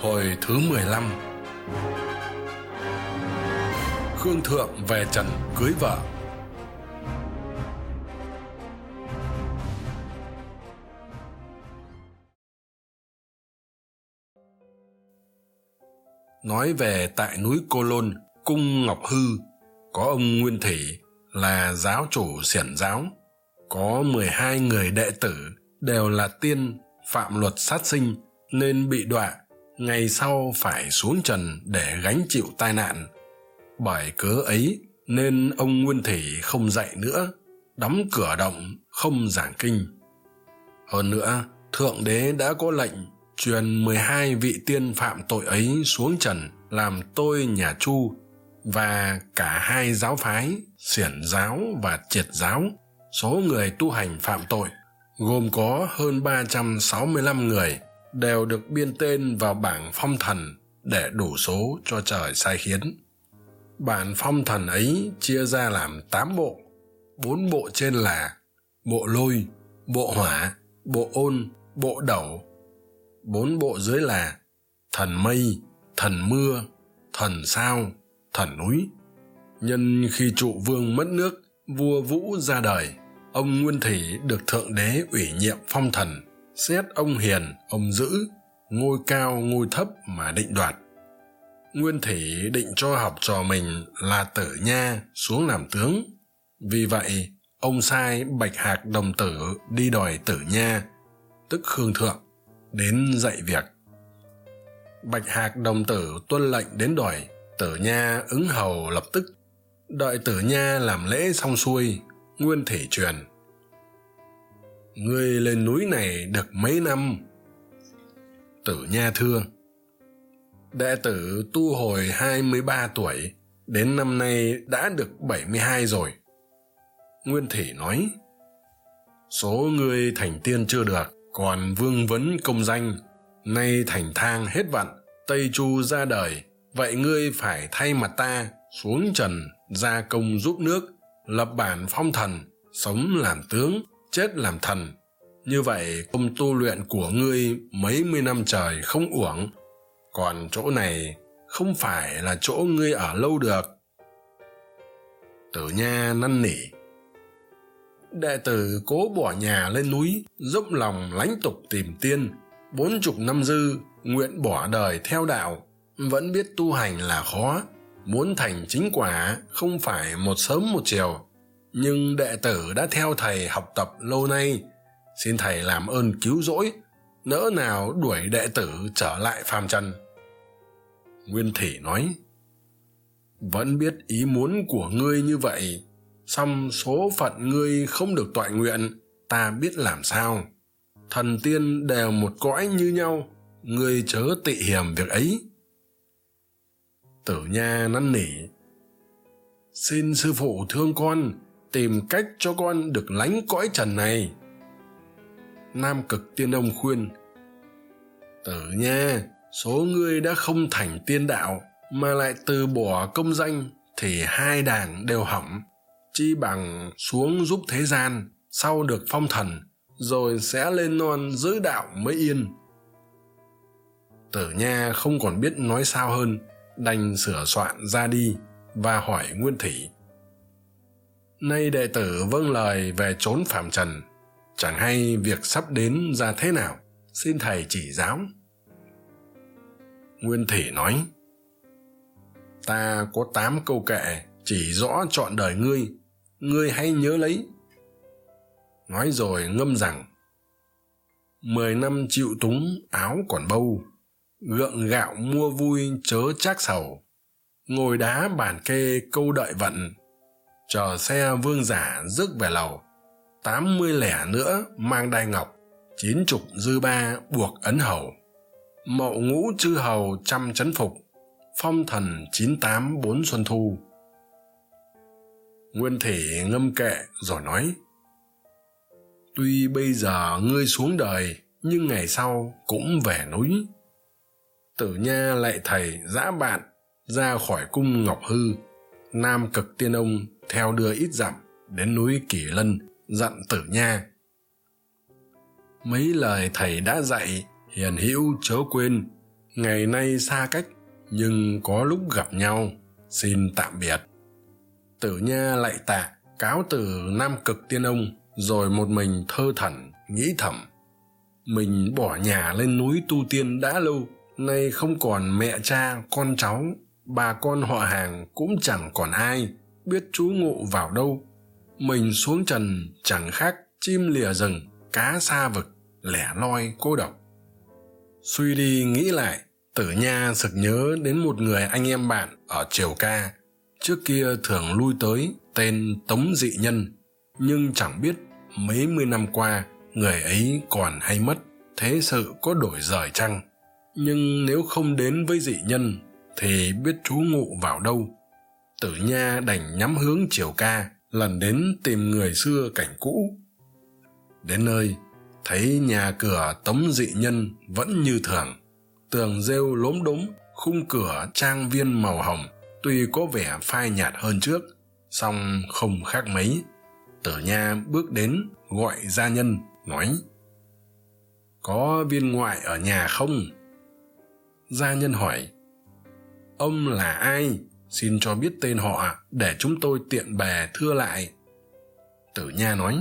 Hồi thứ mười lăm. Khương Thượng về trần cưới vợ. Nói về tại núi Cô Lôn, cung Ngọc Hư, có ông Nguyên Thủy là giáo chủ xiển giáo, có mười hai người đệ tử đều là tiên phạm luật sát sinh nên bị đọa ngày sau phải xuống trần để gánh chịu tai nạn. Bởi cớ ấy nên ông nguyên thủy không dạy nữa, đóng cửa động, không giảng kinh. Hơn nữa, thượng đế đã có lệnh truyền mười hai vị tiên phạm tội ấy xuống trần làm tôi nhà chu và cả hai giáo phái, xiển giáo và triệt giáo. Số người tu hành phạm tội gồm có hơn ba trăm sáu mươi lăm người đều được biên tên vào bảng phong thần để đủ số cho trời sai khiến. Bản phong thần ấy chia ra làm tám bộ, bốn bộ trên là bộ lôi, bộ hỏa, bộ ôn, bộ đẩu bốn bộ dưới là thần mây, thần mưa, thần sao, thần núi. Nhân khi trụ vương mất nước, vua vũ ra đời, ông nguyên thủy được thượng đế ủy nhiệm phong thần xét ông hiền, ông dữ, ngôi cao, ngôi thấp mà định đoạt. Nguyên thủy định cho học trò mình là tử nha xuống làm tướng. Vì vậy, ông sai bạch hạc đồng tử đi đòi tử nha, tức khương thượng, đến dạy việc. Bạch hạc đồng tử tuân lệnh đến đòi tử nha ứng hầu lập tức. Đợi tử nha làm lễ xong xuôi, nguyên thủy truyền ngươi lên núi này được mấy năm? Tử nha thưa đệ tử tu hồi hai mươi ba tuổi, đến năm nay đã được bảy mươi hai rồi. Nguyên thủy nói, số ngươi thành tiên chưa được, còn vương vấn công danh, nay thành thang hết vặn tây chu ra đời, vậy ngươi phải thay mặt ta xuống trần, gia công giúp nước, lập bản phong thần, sống làm tướng chết làm thần. Như vậy công tu luyện của ngươi mấy mươi năm trời không uổng. Còn chỗ này không phải là chỗ ngươi ở lâu được. Tử nha năn nỉ. Đệ tử cố bỏ nhà lên núi, dốc lòng lánh tục tìm tiên. Bốn chục năm dư, nguyện bỏ đời theo đạo. Vẫn biết tu hành là khó. Muốn thành chính quả không phải một sớm một chiều nhưng đệ tử đã theo thầy học tập lâu nay. Xin thầy làm ơn cứu rỗi, nỡ nào đuổi đệ tử trở lại phàm trần. Nguyên thủy nói, vẫn biết ý muốn của ngươi như vậy, song số phận ngươi không được toại nguyện, ta biết làm sao. Thần tiên đều một cõi như nhau, ngươi chớ tị hiềm việc ấy. Tử nha năn nỉ, xin sư phụ thương con tìm cách cho con được lánh cõi trần này. Nam cực tiên ông khuyên, tử nha, số ngươi đã không thành tiên đạo mà lại từ bỏ công danh thì hai đảng đều hỏng. Chi bằng xuống giúp thế gian, sau được phong thần, rồi sẽ lên non giữ đạo mới yên. Tử nha không còn biết nói sao hơn, đành sửa soạn ra đi và hỏi nguyên thủy nay đệ tử vâng lời về trốn phạm trần. Chẳng hay việc sắp đến ra thế nào? Xin thầy chỉ giáo. Nguyên thủy nói, ta có tám câu kệ, chỉ rõ chọn đời ngươi. Ngươi hãy nhớ lấy. Nói rồi ngâm rằng, mười năm chịu túng áo còn bâu, gượng gạo mua vui chớ trác sầu. Ngồi đá bàn kê câu đợi vận chờ xe vương giả rước về lầu. Tám mươi lẻ nữa mang đai ngọc. Chín chục dư ba buộc ấn hầu. Mậu ngũ chư hầu trăm chấn phục. Phong thần chín tám bốn xuân thu. Nguyên thể ngâm kệ rồi nói, tuy bây giờ ngươi xuống đời, nhưng ngày sau cũng về núi. Tử nha lạy thầy dã bạn ra khỏi cung ngọc hư nam cực tiên ông theo đưa ít dặm đến núi kỷ lân, dặn tử nha. Mấy lời thầy đã dạy, hiền hữu chớ quên. Ngày nay xa cách, nhưng có lúc gặp nhau. Xin tạm biệt. Tử nha lạy tạ, cáo từ nam cực tiên ông, rồi một mình thơ thẩn, nghĩ thầm. Mình bỏ nhà lên núi tu tiên đã lâu, nay không còn mẹ cha, con cháu bà con họ hàng cũng chẳng còn ai, biết trú ngụ vào đâu. Mình xuống trần, chẳng khác chim lìa rừng, cá xa vực, lẻ loi, cô độc. Suy đi nghĩ lại, tử nha sực nhớ đến một người anh em bạn ở triều ca. Trước kia thường lui tới tên tống dị nhân, nhưng chẳng biết mấy mươi năm qua người ấy còn hay mất, thế sự có đổi rời chăng? Nhưng nếu không đến với dị nhân thì biết trú ngụ vào đâu. Tử nha đành nhắm hướng triều ca, lần đến tìm người xưa cảnh cũ. Đến nơi, thấy nhà cửa tống dị nhân vẫn như thường, tường rêu lốm đốm, khung cửa trang viên màu hồng, tuy có vẻ phai nhạt hơn trước, song không khác mấy. Tử nha bước đến, gọi gia nhân, nói, có viên ngoại ở nhà không? Gia nhân hỏi ông là ai? Xin cho biết tên họ để chúng tôi tiện bè thưa lại. Tử nha nói,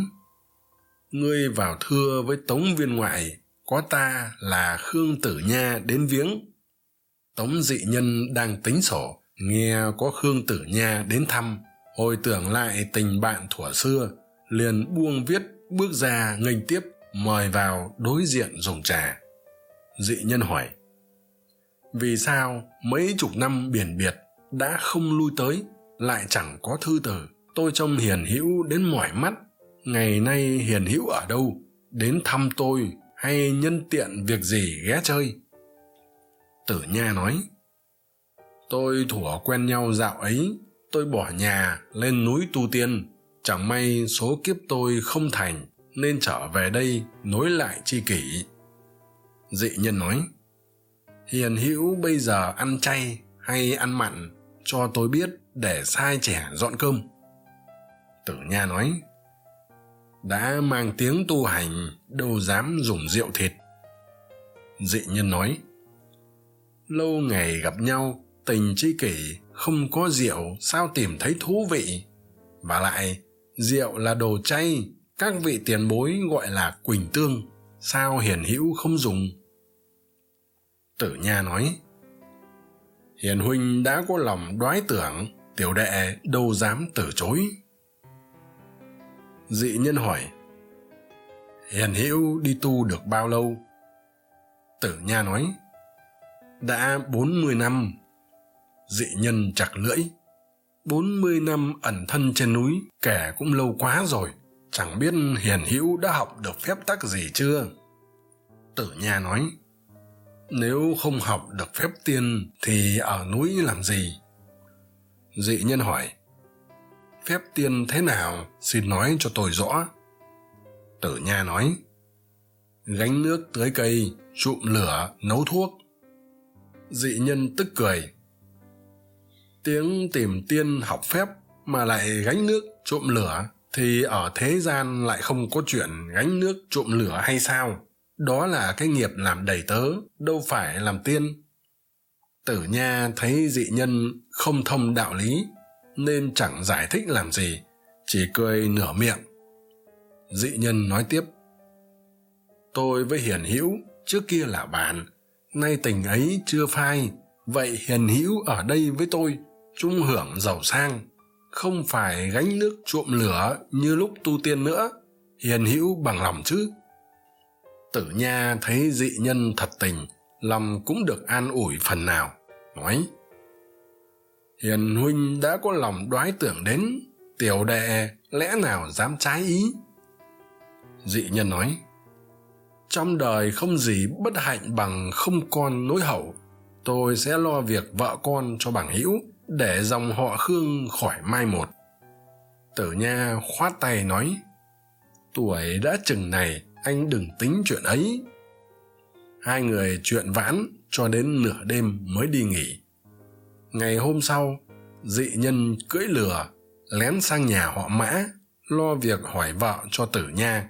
ngươi vào thưa với tống viên ngoại, có ta là khương tử nha đến viếng. Tống dị nhân đang tính sổ, nghe có khương tử nha đến thăm, hồi tưởng lại tình bạn thuở xưa, liền buông viết, bước ra nghênh tiếp, mời vào đối diện dùng trà. Dị nhân hỏi vì sao mấy chục năm biển biệt đã không lui tới, lại chẳng có thư từ tôi trông hiền hữu đến mỏi mắt. Ngày nay hiền hữu ở đâu? Đến thăm tôi hay nhân tiện việc gì ghé chơi? Tử nha nói, tôi thủa quen nhau dạo ấy, tôi bỏ nhà lên núi tu tiên. Chẳng may số kiếp tôi không thành, nên trở về đây nối lại c h i kỷ. Dị nhân nói hiền hữu bây giờ ăn chay hay ăn mặn cho tôi biết để sai trẻ dọn cơm? Tử nha nói, đã mang tiếng tu hành, đâu dám dùng rượu thịt. Dị nhân nói, lâu ngày gặp nhau, tình tri kỷ, không có rượu, sao tìm thấy thú vị? Và lại, rượu là đồ chay, các vị tiền bối gọi là quỳnh tương, sao hiền hữu không dùng? Tử nha nói, hiền huynh đã có lòng đoái tưởng, tiểu đệ đâu dám từ chối. Dị nhân hỏi, hiền hữu đi tu được bao lâu? Tử nha nói, đã bốn mươi năm. Dị nhân chặt lưỡi, bốn mươi năm ẩn thân trên núi, kẻ cũng lâu quá rồi, chẳng biết hiền hữu đã học được phép tắc gì chưa? Tử nha nói nếu không học được phép tiên thì ở núi làm gì? Dị nhân hỏi, phép tiên thế nào? Xin nói cho tôi rõ. Tử nha nói, gánh nước tưới cây, trụm lửa, nấu thuốc. Dị nhân tức cười, tiếng tìm tiên học phép mà lại gánh nước trộm lửa thì ở thế gian lại không có chuyện gánh nước trộm lửa hay sao? Đó là cái nghiệp làm đầy tớ, đâu phải làm tiên. Tử nha thấy dị nhân không thông đạo lý, nên chẳng giải thích làm gì, chỉ cười nửa miệng. Dị nhân nói tiếp, tôi với hiền hữu trước kia là bạn, nay tình ấy chưa phai, vậy hiền hữu ở đây với tôi, chung hưởng giàu sang, không phải gánh nước trộm lửa như lúc tu tiên nữa. Hiền hữu bằng lòng chứ tử nha thấy dị nhân thật tình, lòng cũng được an ủi phần nào, nói, hiền huynh đã có lòng đoái tưởng đến, tiểu đệ lẽ nào dám trái ý? Dị nhân nói, trong đời không gì bất hạnh bằng không con nối hậu, tôi sẽ lo việc vợ con cho bằng hữu để dòng họ khương khỏi mai một. Tử nha khoát tay nói, tuổi đã chừng này anh đừng tính chuyện ấy. Hai người chuyện vãn cho đến nửa đêm mới đi nghỉ. Ngày hôm sau, dị nhân cưỡi lừa, lén sang nhà họ mã, lo việc hỏi vợ cho tử nha.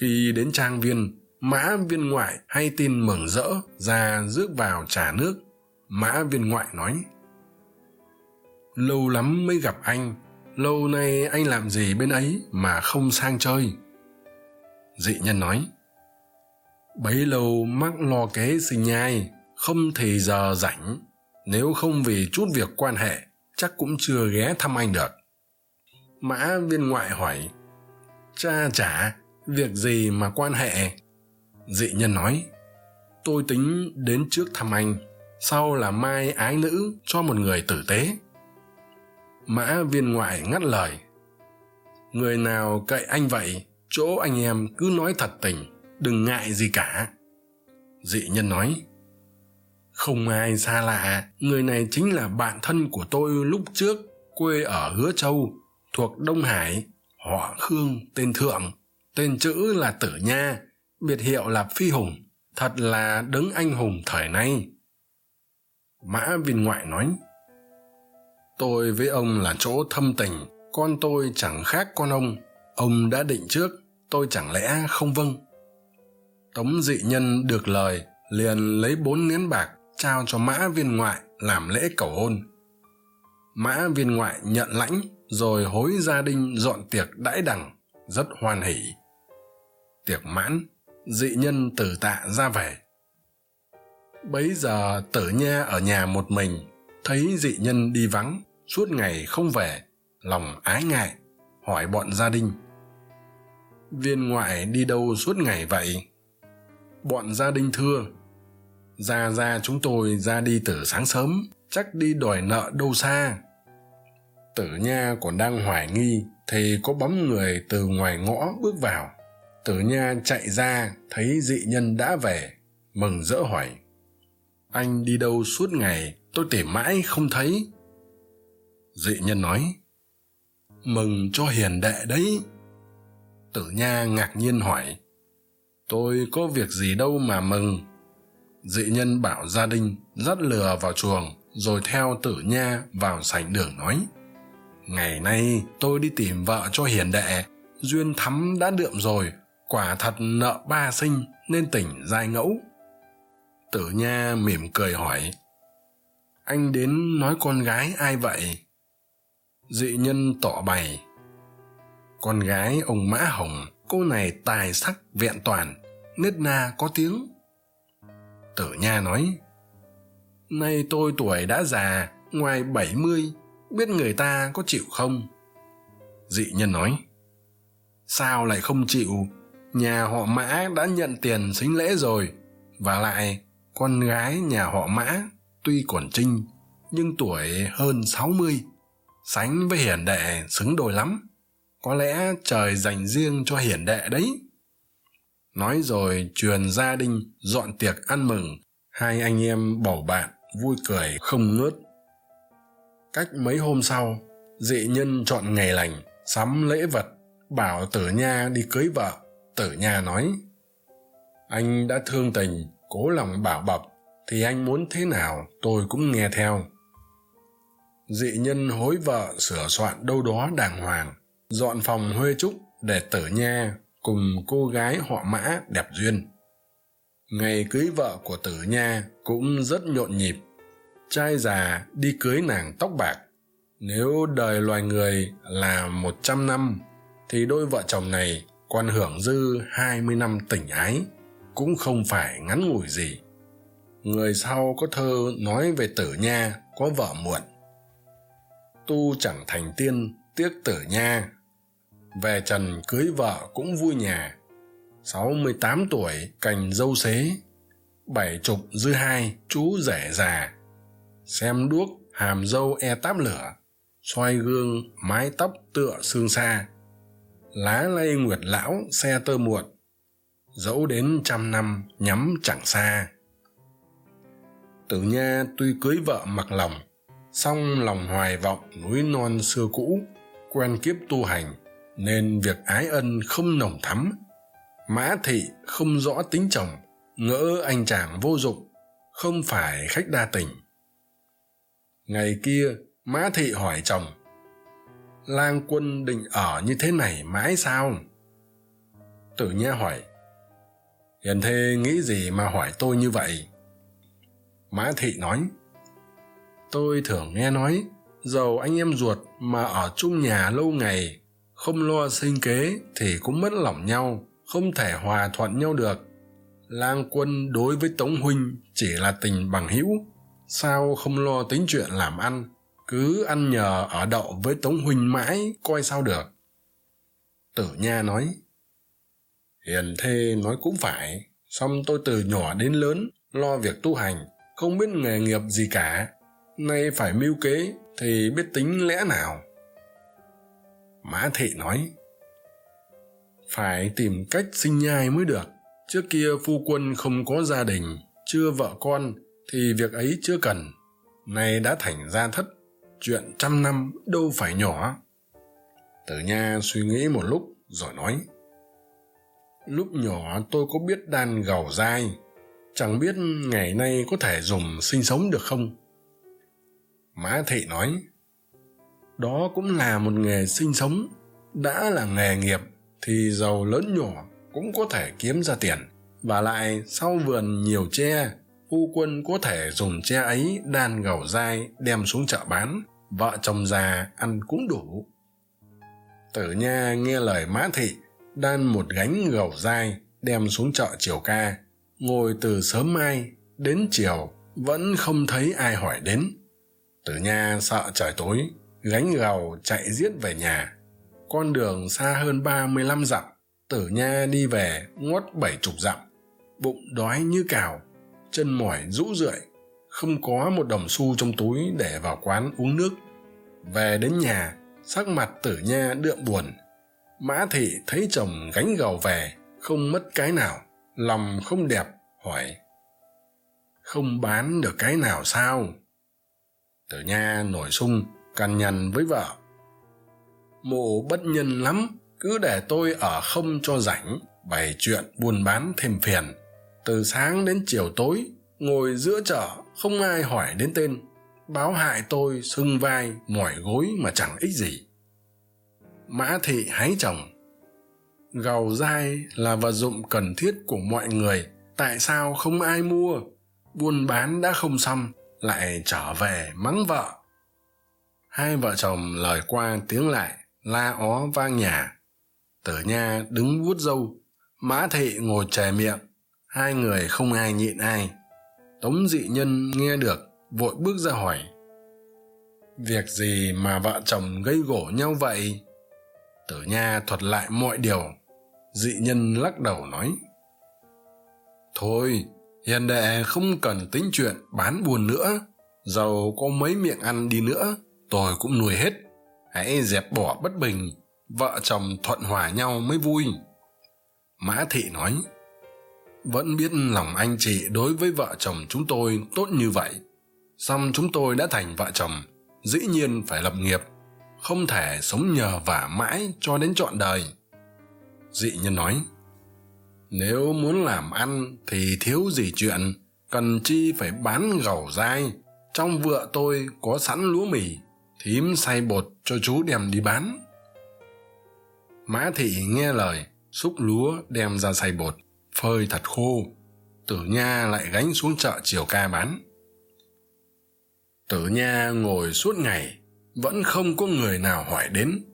Khi đến trang viên, mã viên ngoại hay tin mừng rỡ ra rước vào trà nước. Mã viên ngoại nói, lâu lắm mới gặp anh, lâu nay anh làm gì bên ấy mà không sang chơi? Dị nhân nói, bấy lâu mắc lo kế sinh nhai, không thì giờ rảnh. Nếu không vì chút việc quan hệ, chắc cũng chưa ghé thăm anh được. Mã viên ngoại hỏi, cha chả việc gì mà quan hệ? Dị nhân nói, tôi tính đến trước thăm anh, sau là mai ái nữ cho một người tử tế. Mã viên ngoại ngắt lời, người nào cậy anh vậy? Chỗ anh em cứ nói thật tình, đừng ngại gì cả. Dị nhân nói, không ai xa lạ, người này chính là bạn thân của tôi lúc trước, quê ở hứa châu, thuộc đông hải, họ khương, tên thượng, tên chữ là tử nha, biệt hiệu là phi hùng, thật là đấng anh hùng thời nay. Mã viên ngoại nói, tôi với ông là chỗ thâm tình, con tôi chẳng khác con ông ông đã định trước tôi chẳng lẽ không vâng? Tống dị nhân được lời, liền lấy bốn nén bạc trao cho mã viên ngoại làm lễ cầu hôn. Mã viên ngoại nhận lãnh, rồi hối gia đình dọn tiệc đãi đằng, rất hoan hỉ tiệc mãn, dị nhân tử tạ ra về. Bấy giờ tử nha ở nhà một mình, thấy dị nhân đi vắng, suốt ngày không về, lòng ái ngại, hỏi bọn gia đình viên ngoại đi đâu suốt ngày vậy? Bọn gia đình thưa, ra ra, chúng tôi ra đi từ sáng sớm, chắc đi đòi nợ đâu xa. Tử nha còn đang hoài nghi, thì có bóng người từ ngoài ngõ bước vào. Tử nha chạy ra, thấy dị nhân đã về, mừng rỡ hỏi, anh đi đâu suốt ngày? Tôi tìm mãi không thấy. Dị nhân nói, mừng cho hiền đệ đấy tử nha ngạc nhiên hỏi, tôi có việc gì đâu mà mừng. Dị nhân bảo gia đình dắt lừa vào chuồng, rồi theo tử nha vào sảnh đường nói, ngày nay tôi đi tìm vợ cho hiền đệ, duyên thắm đã đượm rồi, quả thật nợ ba sinh nên tỉnh giai ngẫu. Tử nha mỉm cười hỏi, anh đến nói con gái ai vậy? Dị nhân tỏ bày con gái ông mã hồng, cô này tài sắc vẹn toàn, nết na có tiếng. Tử nha nói, nay tôi tuổi đã già, ngoài bảy mươi, biết người ta có chịu không? Dị nhân nói, sao lại không chịu? Nhà họ mã đã nhận tiền xính lễ rồi, và lại con gái nhà họ mã tuy còn trinh, nhưng tuổi hơn sáu mươi, sánh với hiển đệ xứng đôi lắm có lẽ trời dành riêng cho hiển đệ đấy. Nói rồi truyền gia đình, dọn tiệc ăn mừng. Hai anh em bầu bạn, vui cười không ngớt. Cách mấy hôm sau, dị nhân chọn ngày lành, sắm lễ vật, bảo tử nha đi cưới vợ. Tử nha nói, anh đã thương tình, cố lòng bảo bọc, thì anh muốn thế nào tôi cũng nghe theo. Dị nhân hối vợ sửa soạn đâu đó đàng hoàng dọn phòng huê trúc để tử nha cùng cô gái họ mã đẹp duyên. Ngày cưới vợ của tử nha cũng rất nhộn nhịp. Trai già đi cưới nàng tóc bạc. Nếu đời loài người là một trăm năm, thì đôi vợ chồng này còn hưởng dư hai mươi năm tình ái, cũng không phải ngắn ngủi gì. Người sau có thơ nói về tử nha có vợ muộn. Tu chẳng thành tiên, tiếc tử nha về trần cưới vợ cũng vui nhà sáu mươi tám tuổi, cành dâu xế. Bảy chục dư hai, chú rể già. Xem đuốc, hàm dâu e táp lửa. Xoay gương, mái tóc tựa xương xa. Lá lay nguyệt lão, xe tơ muộn. Dẫu đến trăm năm, nhắm chẳng xa. Tử nha tuy cưới vợ mặc lòng, song lòng hoài vọng núi non xưa cũ, quen kiếp tu hành nên việc ái ân không nồng thắm, mã thị không rõ tính chồng, ngỡ anh chàng vô dụng, không phải khách đa tình. Ngày kia, mã thị hỏi chồng, lang quân định ở như thế này mãi sao? Tử nha hỏi, hiền thê nghĩ gì mà hỏi tôi như vậy? Mã thị nói, tôi thường nghe nói, dầu anh em ruột mà ở chung nhà lâu ngày không lo sinh kế thì cũng mất lòng nhau, không thể hòa thuận nhau được. Lang quân đối với tống huynh chỉ là tình bằng hữu, sao không lo tính chuyện làm ăn, cứ ăn nhờ ở đậu với tống huynh mãi, coi sao được. Tử nha nói, hiền thê nói cũng phải song tôi từ nhỏ đến lớn lo việc tu hành, không biết nghề nghiệp gì cả. Nay phải mưu kế thì biết tính lẽ nào? Mã thị nói, phải tìm cách sinh nhai mới được. Trước kia phu quân không có gia đình, chưa vợ con, thì việc ấy chưa cần. Nay đã thành gia thất, chuyện trăm năm đâu phải nhỏ. Tử nha suy nghĩ một lúc rồi nói, lúc nhỏ tôi có biết đan gầu dai, chẳng biết ngày nay có thể dùng sinh sống được không? Mã thị nói đó cũng là một nghề sinh sống. Đã là nghề nghiệp thì giàu lớn nhỏ cũng có thể kiếm ra tiền. Và lại, sau vườn nhiều tre, phu quân có thể dùng tre ấy đan gầu dai đem xuống chợ bán. Vợ chồng già ăn cũng đủ. Tử nha nghe lời mã thị, đan một gánh gầu dai đem xuống chợ chiều ca. Ngồi từ sớm mai đến chiều vẫn không thấy ai hỏi đến. Tử nha sợ trời tối gánh gầu chạy giết về nhà. Con đường xa hơn ba mươi lăm dặm, tử nha đi về ngót bảy chục dặm. Bụng đói như cào, chân mỏi rũ rượi, không có một đồng xu trong túi để vào quán uống nước. Về đến nhà, sắc mặt tử nha đượm buồn. Mã thị thấy chồng gánh gầu về, không mất cái nào, lòng không đẹp, hỏi, không bán được cái nào sao? Tử nha nổi sung cằn nhằn với vợ. Mụ bất nhân lắm, cứ để tôi ở không cho rảnh, bày chuyện buôn bán thêm phiền. Từ sáng đến chiều tối, ngồi giữa chợ, không ai hỏi đến tên. Báo hại tôi sưng vai, mỏi gối mà chẳng ích gì. Mã thị hái chồng. Gầu dai là vật dụng cần thiết của mọi người, tại sao không ai mua? Buôn bán đã không xong, lại trở về mắng vợ hai vợ chồng lời qua tiếng lại, la ó vang nhà. Tử nha đứng vuốt râu, mã thị ngồi chè miệng, hai người không ai nhịn ai. Tống dị nhân nghe được, vội bước ra hỏi, việc gì mà vợ chồng gây gổ nhau vậy? Tử nha thuật lại mọi điều, dị nhân lắc đầu nói, thôi, hiền đệ không cần tính chuyện bán buồn nữa dầu có mấy miệng ăn đi nữa tôi cũng nuôi hết. Hãy dẹp bỏ bất bình, vợ chồng thuận hòa nhau mới vui. Mã thị nói, vẫn biết lòng anh chị đối với vợ chồng chúng tôi tốt như vậy. Song chúng tôi đã thành vợ chồng, dĩ nhiên phải lập nghiệp, không thể sống nhờ vả mãi cho đến trọn đời. Dị nhân nói, nếu muốn làm ăn thì thiếu gì chuyện, cần chi phải bán gầu dai. Trong vựa tôi có sẵn lúa mì thím xay bột cho chú đem đi bán. Mã thị nghe lời, xúc lúa đem ra xay bột, phơi thật khô. Tử nha lại gánh xuống chợ chiều ca bán. Tử nha ngồi suốt ngày, vẫn không có người nào hỏi đến.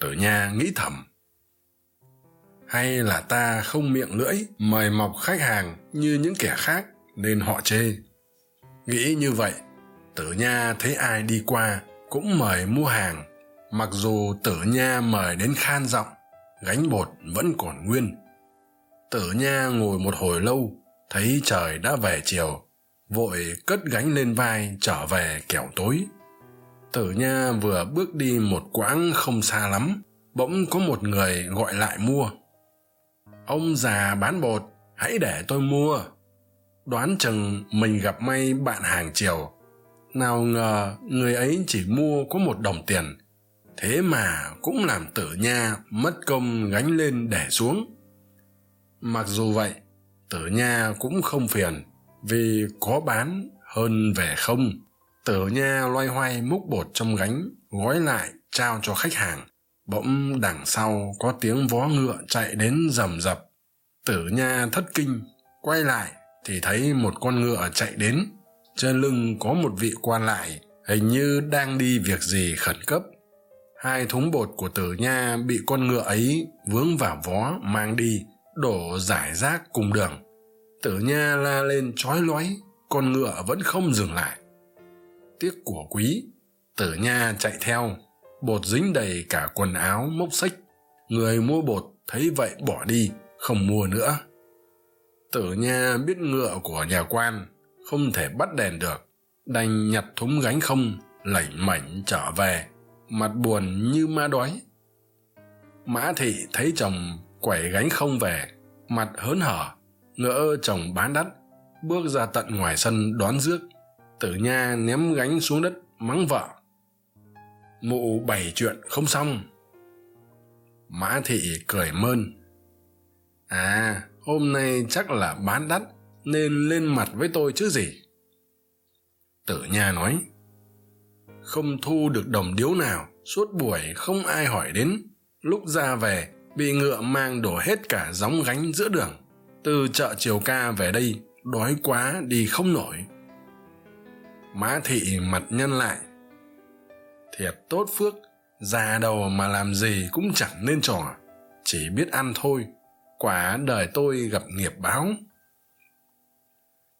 Tử nha nghĩ thầm. Hay là ta không miệng lưỡi, mời mọc khách hàng như những kẻ khác, nên họ chê. Nghĩ như vậy, tử nha thấy ai đi qua cũng mời mua hàng. Mặc dù tử nha mời đến khan giọng, gánh bột vẫn còn nguyên. Tử nha ngồi một hồi lâu, thấy trời đã về chiều, vội cất gánh lên vai trở về kẻo tối. Tử nha vừa bước đi một quãng không xa lắm, bỗng có một người gọi lại mua. Ông già bán bột, hãy để tôi mua. Đoán chừng mình gặp may bạn hàng chiều nào ngờ người ấy chỉ mua có một đồng tiền, thế mà cũng làm tử nha mất công gánh lên để xuống. Mặc dù vậy, tử nha cũng không phiền, vì có bán hơn về không. Tử nha loay hoay múc bột trong gánh, gói lại, trao cho khách hàng. Bỗng đằng sau có tiếng vó ngựa chạy đến rầm rập. Tử nha thất kinh, quay lại thì thấy một con ngựa chạy đến trên lưng có một vị quan lại, hình như đang đi việc gì khẩn cấp. Hai thúng bột của tử nha bị con ngựa ấy vướng vào vó mang đi, đổ giải rác cùng đường. Tử nha la lên trói lói, con ngựa vẫn không dừng lại. Tiếc của quý, tử nha chạy theo, bột dính đầy cả quần áo mốc xích người mua bột thấy vậy bỏ đi, không mua nữa. Tử nha biết ngựa của nhà quan không thể bắt đèn được. Đành nhặt thúng gánh không lảnh mảnh trở về. Mặt buồn như ma đói. Mã thị thấy chồng quẩy gánh không về. Mặt hớn hở, ngỡ chồng bán đắt. Bước ra tận ngoài sân đón rước. Tử nha ném gánh xuống đất mắng vợ. Mụ bày chuyện không xong. Mã thị cười mơn. À hôm nay chắc là bán đắt nên lên mặt với tôi chứ gì? Tử nha nói, không thu được đồng điếu nào, suốt buổi không ai hỏi đến. Lúc ra về, bị ngựa mang đổ hết cả gióng gánh giữa đường. Từ chợ chiều ca về đây, đói quá đi không nổi. Mã thị mặt nhân lại, thiệt tốt phước, già đầu mà làm gì cũng chẳng nên trò. Chỉ biết ăn thôi, quả đời tôi gặp nghiệp báo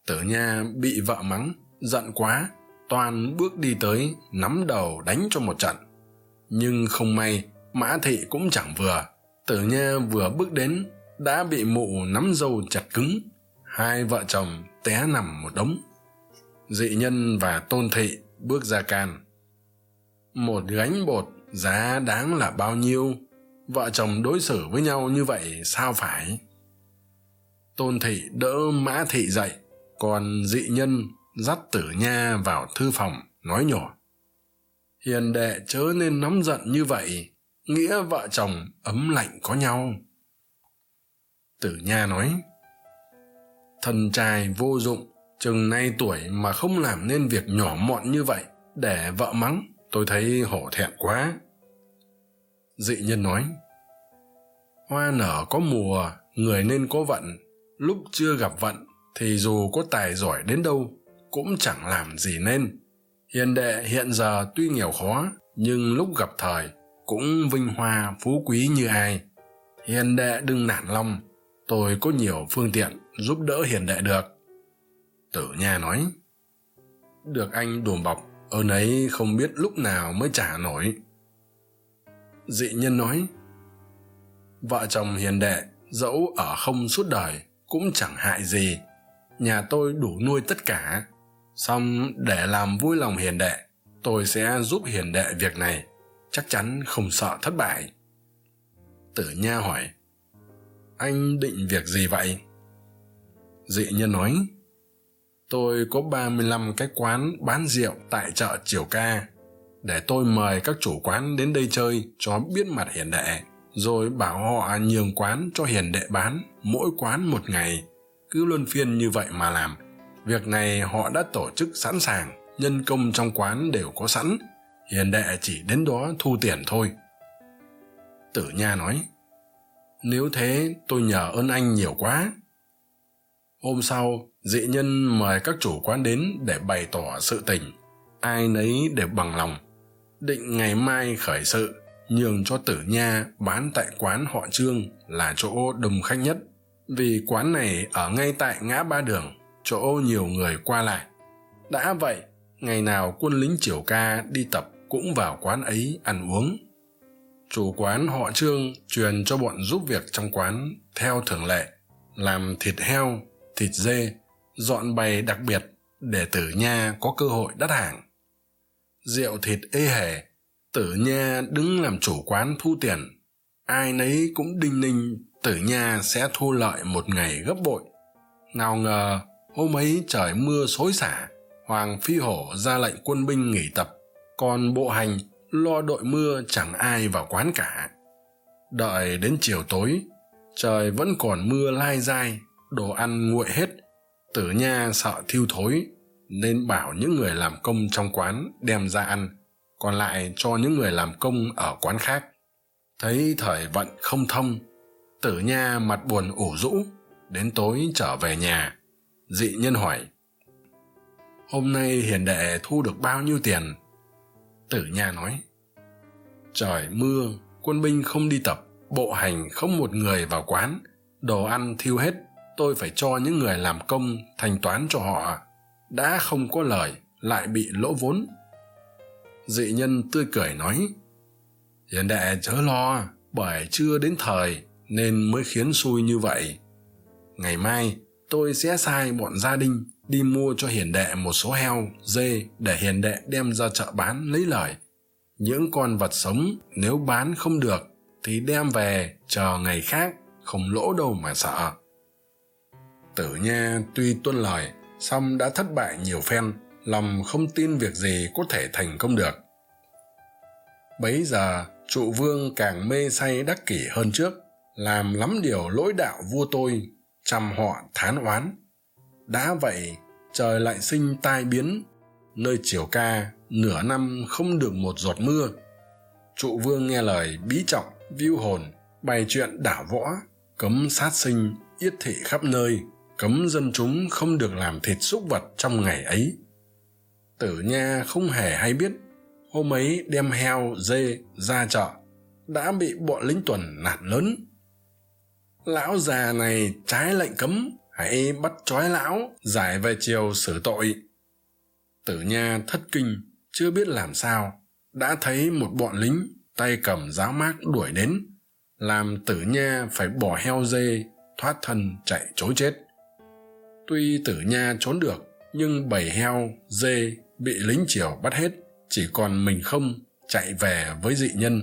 tử nha bị vợ mắng, giận quá toan bước đi tới nắm đầu đánh cho một trận. Nhưng không may, mã thị cũng chẳng vừa. Tử nha vừa bước đến, đã bị mụ nắm dâu chặt cứng. Hai vợ chồng té nằm một đống. Dị nhân và tôn thị bước ra can. Một gánh bột giá đáng là bao nhiêu? Vợ chồng đối xử với nhau như vậy sao phải? Tôn thị đỡ mã thị dậy còn dị nhân dắt tử nha vào thư phòng, nói nhỏ. Hiền đệ chớ nên nóng giận như vậy, nghĩa vợ chồng ấm lạnh có nhau. Tử nha nói thân trai vô dụng, chừng nay tuổi mà không làm nên việc nhỏ mọn như vậy, để vợ mắng, tôi thấy hổ thẹn quá. Dị nhân nói, hoa nở có mùa, người nên có vận, lúc chưa gặp vận thì dù có tài giỏi đến đâu, cũng chẳng làm gì nên. Hiền đệ hiện giờ tuy nghèo khó, nhưng lúc gặp thời, cũng vinh hoa phú quý như ai. Hiền đệ đừng nản lòng, tôi có nhiều phương tiện giúp đỡ hiền đệ được. Tử nha nói, được anh đùm bọc, ơn ấy không biết lúc nào mới trả nổi. Dị nhân nói, vợ chồng hiền đệ dẫu ở không suốt đời cũng chẳng hại gì nhà tôi đủ nuôi tất cả. Xong để làm vui lòng hiền đệ, tôi sẽ giúp hiền đệ việc này. Chắc chắn không sợ thất bại. Tử nha hỏi, anh định việc gì vậy? Dị nhân nói, tôi có ba mươi lăm cái quán bán rượu tại chợ triều ca, để tôi mời các chủ quán đến đây chơi cho biết mặt hiền đệ, rồi bảo họ nhường quán cho hiền đệ bán mỗi quán một ngày cứ luân phiên như vậy mà làm. Việc này họ đã tổ chức sẵn sàng, nhân công trong quán đều có sẵn. Hiền đệ chỉ đến đó thu tiền thôi. Tử nha nói, nếu thế tôi nhờ ơn anh nhiều quá. Hôm sau, dị nhân mời các chủ quán đến để bày tỏ sự tình. Ai nấy đều bằng lòng. Định ngày mai khởi sự, nhường cho tử nha bán tại quán họ trương là chỗ đông khách nhất vì quán này ở ngay tại ngã ba đường, chỗ nhiều người qua lại. Đã vậy, ngày nào quân lính triều ca đi tập cũng vào quán ấy ăn uống. Chủ quán họ trương truyền cho bọn giúp việc trong quán theo thường lệ, làm thịt heo, thịt dê, dọn bày đặc biệt để tử nha có cơ hội đắt hàng. Rượu thịt ê hề, tử nha đứng làm chủ quán thu tiền. Ai nấy cũng đinh ninh tử nha sẽ thu lợi một ngày gấp bội. Nào ngờ, hôm ấy trời mưa xối xả, hoàng phi hổ ra lệnh quân binh nghỉ tập, còn bộ hành lo đội mưa chẳng ai vào quán cả. Đợi đến chiều tối, trời vẫn còn mưa lai dai, đồ ăn nguội hết. Tử nha sợ thiêu thối, nên bảo những người làm công trong quán đem ra ăn, còn lại cho những người làm công ở quán khác. Thấy thời vận không thông tử nha mặt buồn ủ rũ, đến tối trở về nhà. Dị nhân hỏi, hôm nay hiền đệ thu được bao nhiêu tiền? Tử nha nói, trời mưa, quân binh không đi tập, bộ hành không một người vào quán, đồ ăn thiêu hết, tôi phải cho những người làm công thanh toán cho họ. Đã không có lời, lại bị lỗ vốn. Dị nhân tươi cười nói, hiền đệ chớ lo, bởi chưa đến thời nên mới khiến xui như vậy. Ngày mai, tôi sẽ sai bọn gia đình đi mua cho hiền đệ một số heo, dê để hiền đệ đem ra chợ bán lấy lời. Những con vật sống nếu bán không được thì đem về chờ ngày khác, không lỗ đâu mà sợ. Tử nha tuy tuân lời, song đã thất bại nhiều phen, lòng không tin việc gì có thể thành công được. Bấy giờ, trụ vương càng mê say đắc kỷ hơn trước làm lắm điều lỗi đạo vua tôi chăm họ thán oán. Đã vậy, trời lại sinh tai biến, nơi triều ca nửa năm không được một giọt mưa. Trụ vương nghe lời bí trọng viu hồn, bày chuyện đảo võ, cấm sát sinh, yết thị khắp nơi, cấm dân chúng không được làm thịt súc vật trong ngày ấy. Tử nha không hề hay biết, hôm ấy đem heo dê ra chợ, đã bị bọn lính tuần nạt lớn lão già này trái lệnh cấm, hãy bắt trói lão, giải về chiều xử tội. Tử nha thất kinh, chưa biết làm sao, đã thấy một bọn lính, tay cầm giáo mác đuổi đến, làm tử nha phải bỏ heo dê, thoát thân chạy chối chết. Tuy tử nha trốn được, nhưng bầy heo, dê bị lính triều bắt hết, chỉ còn mình không chạy về với dị nhân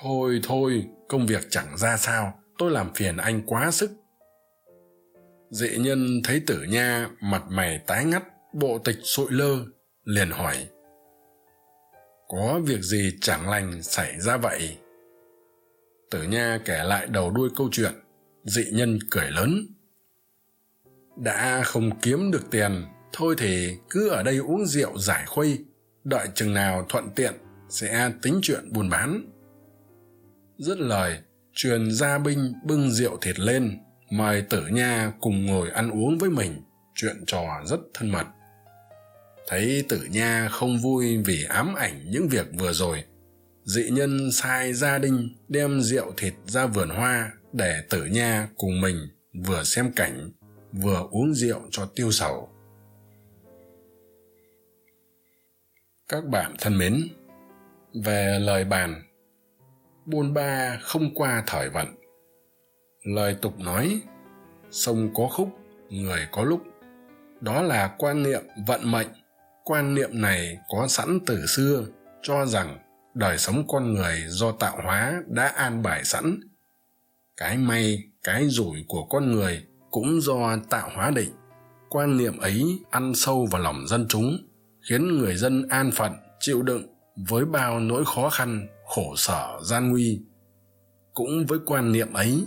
thôi thôi, công việc chẳng ra sao. Tôi làm phiền anh quá sức. Dị nhân thấy tử nha mặt mày tái ngắt, bộ tịch sụi lơ, liền hỏi, có việc gì chẳng lành xảy ra vậy? Tử nha kể lại đầu đuôi câu chuyện. Dị nhân cười lớn, đã không kiếm được tiền, thôi thì cứ ở đây uống rượu giải khuây. Đợi chừng nào thuận tiện, sẽ tính chuyện buôn bán dứt lời, truyền gia binh bưng rượu thịt lên. Mời tử nha cùng ngồi ăn uống với mình. Chuyện trò rất thân mật. Thấy tử nha không vui vì ám ảnh những việc vừa rồi, dị nhân sai gia đình đem rượu thịt ra vườn hoa để tử nha cùng mình vừa xem cảnh, vừa uống rượu cho tiêu sầu. Các bạn thân mến, về lời bàn buôn ba không qua thời vận. Lời tục nói, sông có khúc, người có lúc. Đó là quan niệm vận mệnh. Quan niệm này có sẵn từ xưa, cho rằng đời sống con người do tạo hóa đã an bài sẵn. Cái may, cái rủi của con người cũng do tạo hóa định. Quan niệm ấy ăn sâu vào lòng dân chúng, khiến người dân an phận, chịu đựng với bao nỗi khó khăn khổ sở gian nguy. Cũng với quan niệm ấy,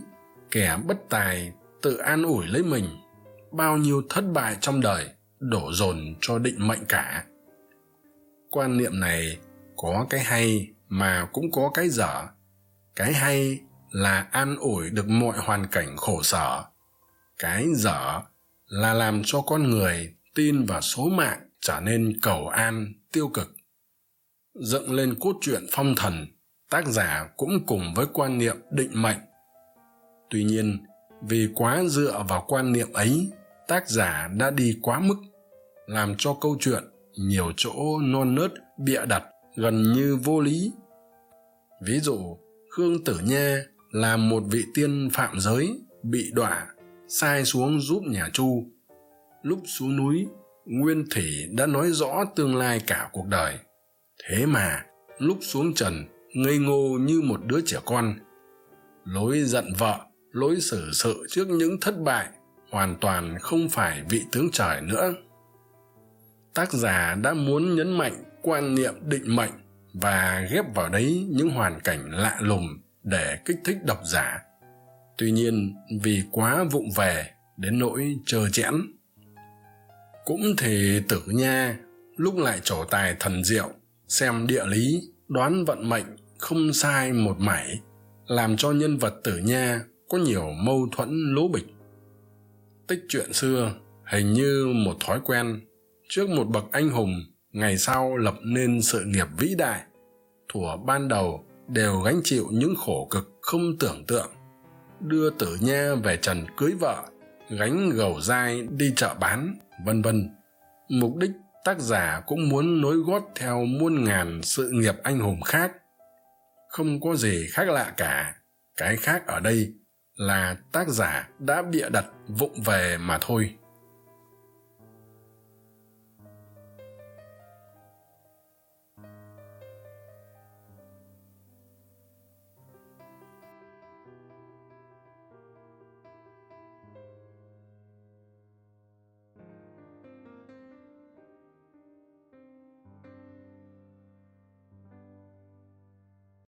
kẻ bất tài tự an ủi lấy mình, bao nhiêu thất bại trong đời đổ dồn cho định mệnh cả. Quan niệm này có cái hay mà cũng có cái dở. Cái hay là an ủi được mọi hoàn cảnh khổ sở. Cái dở là làm cho con người tin vào số mạng trở nên cầu an, tiêu cực dựng lên cốt truyện phong thần, tác giả cũng cùng với quan niệm định mệnh. Tuy nhiên, vì quá dựa vào quan niệm ấy, tác giả đã đi quá mức, làm cho câu chuyện nhiều chỗ non nớt, bịa đặt, gần như vô lý. Ví dụ, khương tử nha là một vị tiên phạm giới, bị đọa, sai xuống giúp nhà chu. Lúc xuống núi, nguyên thủy đã nói rõ tương lai cả cuộc đời thế mà, lúc xuống trần, ngây ngô như một đứa trẻ con. Lối giận vợ, lối xử sự trước những thất bại hoàn toàn không phải vị tướng trời nữa. Tác giả đã muốn nhấn mạnh quan niệm định mệnh và ghép vào đấy những hoàn cảnh lạ lùng để kích thích độc giả. Tuy nhiên, vì quá vụng về đến nỗi trơ chẽn cũng thì tử nha, lúc lại trổ tài thần diệu xem địa lý, đoán vận mệnh không sai một mảy, làm cho nhân vật tử nha có nhiều mâu thuẫn lố bịch. Tích chuyện xưa, hình như một thói quen, trước một bậc anh hùng, ngày sau lập nên sự nghiệp vĩ đại thủa ban đầu đều gánh chịu những khổ cực không tưởng tượng. Đưa tử nha về trần cưới vợ, gánh gầu dai đi chợ bán, vân vân. Mục đích tác giả cũng muốn nối gót theo muôn ngàn sự nghiệp anh hùng khác. Không có gì khác lạ cả. Cái khác ở đây là tác giả đã bịa đặt vụng về mà thôi.